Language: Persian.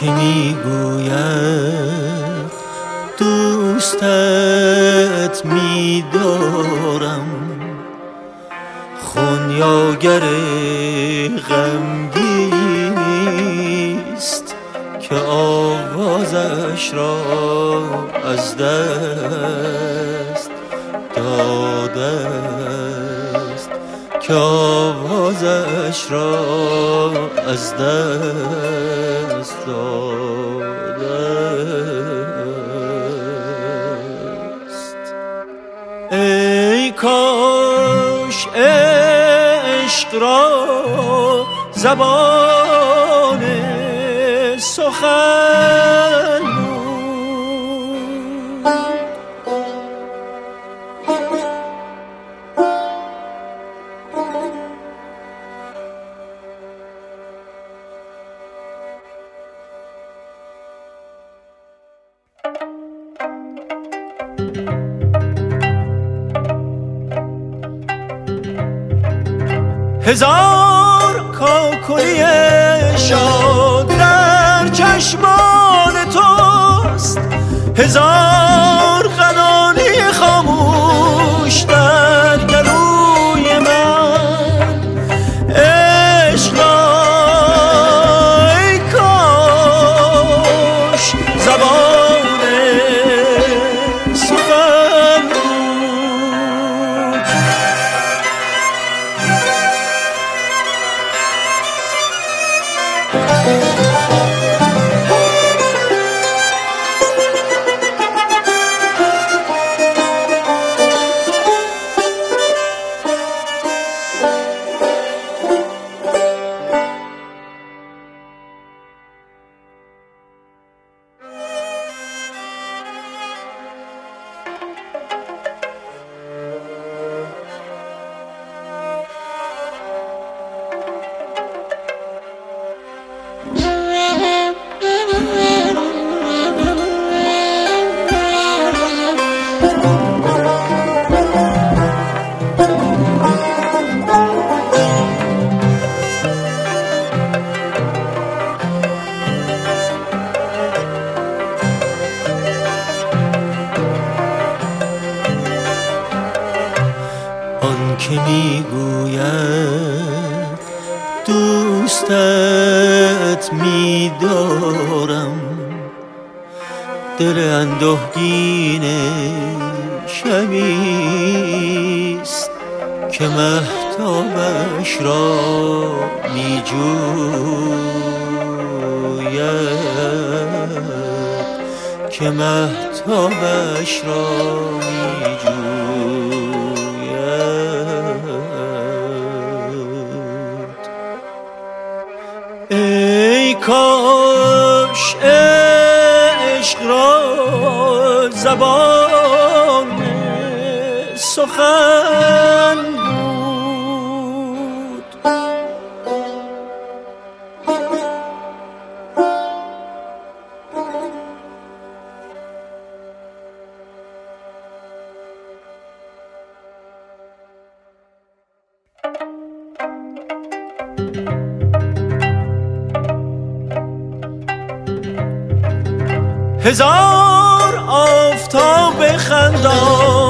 که می‌گوید دوستت میدارم. خونیاگر غمگینیست که آوازش را از دست که را از دست داده است ای کاش عشق را زبان سخن هزار کاکلی شاد در چشمان توست. هزار که می‌گوید دوستت میدارم. دل اندوهگین شبیست که محتابش را میجوید. که محتابش را میجوید. کاش عشق را زبان سخن هزار آفتاب خندان.